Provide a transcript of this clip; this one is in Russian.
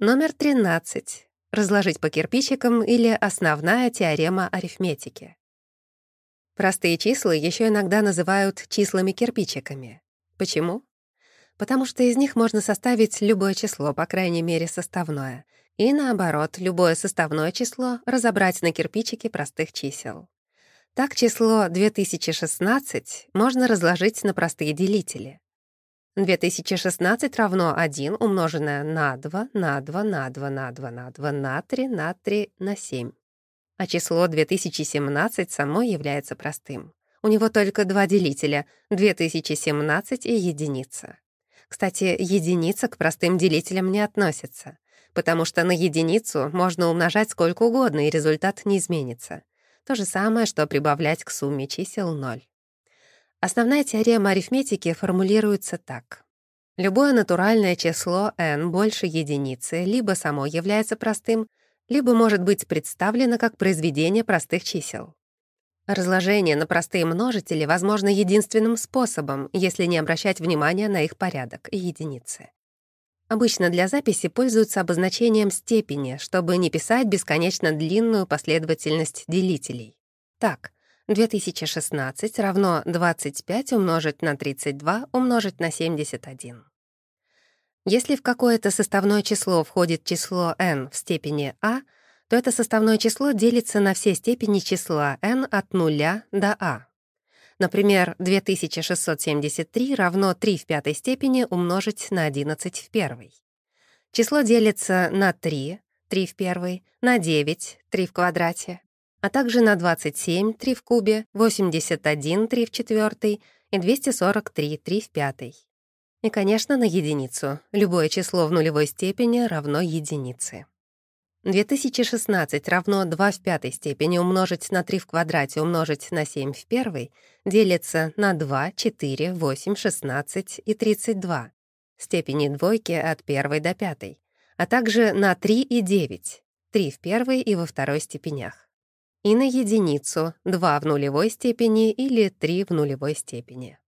Номер 13. Разложить по кирпичикам или основная теорема арифметики. Простые числа еще иногда называют числами-кирпичиками. Почему? Потому что из них можно составить любое число, по крайней мере, составное, и наоборот, любое составное число разобрать на кирпичики простых чисел. Так число 2016 можно разложить на простые делители. 2016 равно 1 умноженное на 2, на 2, на 2, на 2, на 2, на 3, на 3, на 7. А число 2017 само является простым. У него только два делителя — 2017 и единица. Кстати, единица к простым делителям не относится, потому что на единицу можно умножать сколько угодно, и результат не изменится. То же самое, что прибавлять к сумме чисел 0. Основная теорема арифметики формулируется так. Любое натуральное число n больше единицы либо само является простым, либо может быть представлено как произведение простых чисел. Разложение на простые множители возможно единственным способом, если не обращать внимания на их порядок и единицы. Обычно для записи пользуются обозначением степени, чтобы не писать бесконечно длинную последовательность делителей. Так, 2016 равно 25 умножить на 32 умножить на 71. Если в какое-то составное число входит число n в степени а, то это составное число делится на все степени числа n от 0 до а. Например, 2673 равно 3 в пятой степени умножить на 11 в первой. Число делится на 3, 3 в первой, на 9, 3 в квадрате, а также на 27, 3 в кубе, 81, 3 в четвертой и 243, 3 в пятой. И, конечно, на единицу. Любое число в нулевой степени равно единице. 2016 равно 2 в пятой степени умножить на 3 в квадрате умножить на 7 в первой делится на 2, 4, 8, 16 и 32 степени двойки от первой до пятой, а также на 3 и 9, 3 в первой и во второй степенях и на единицу 2 в нулевой степени или 3 в нулевой степени.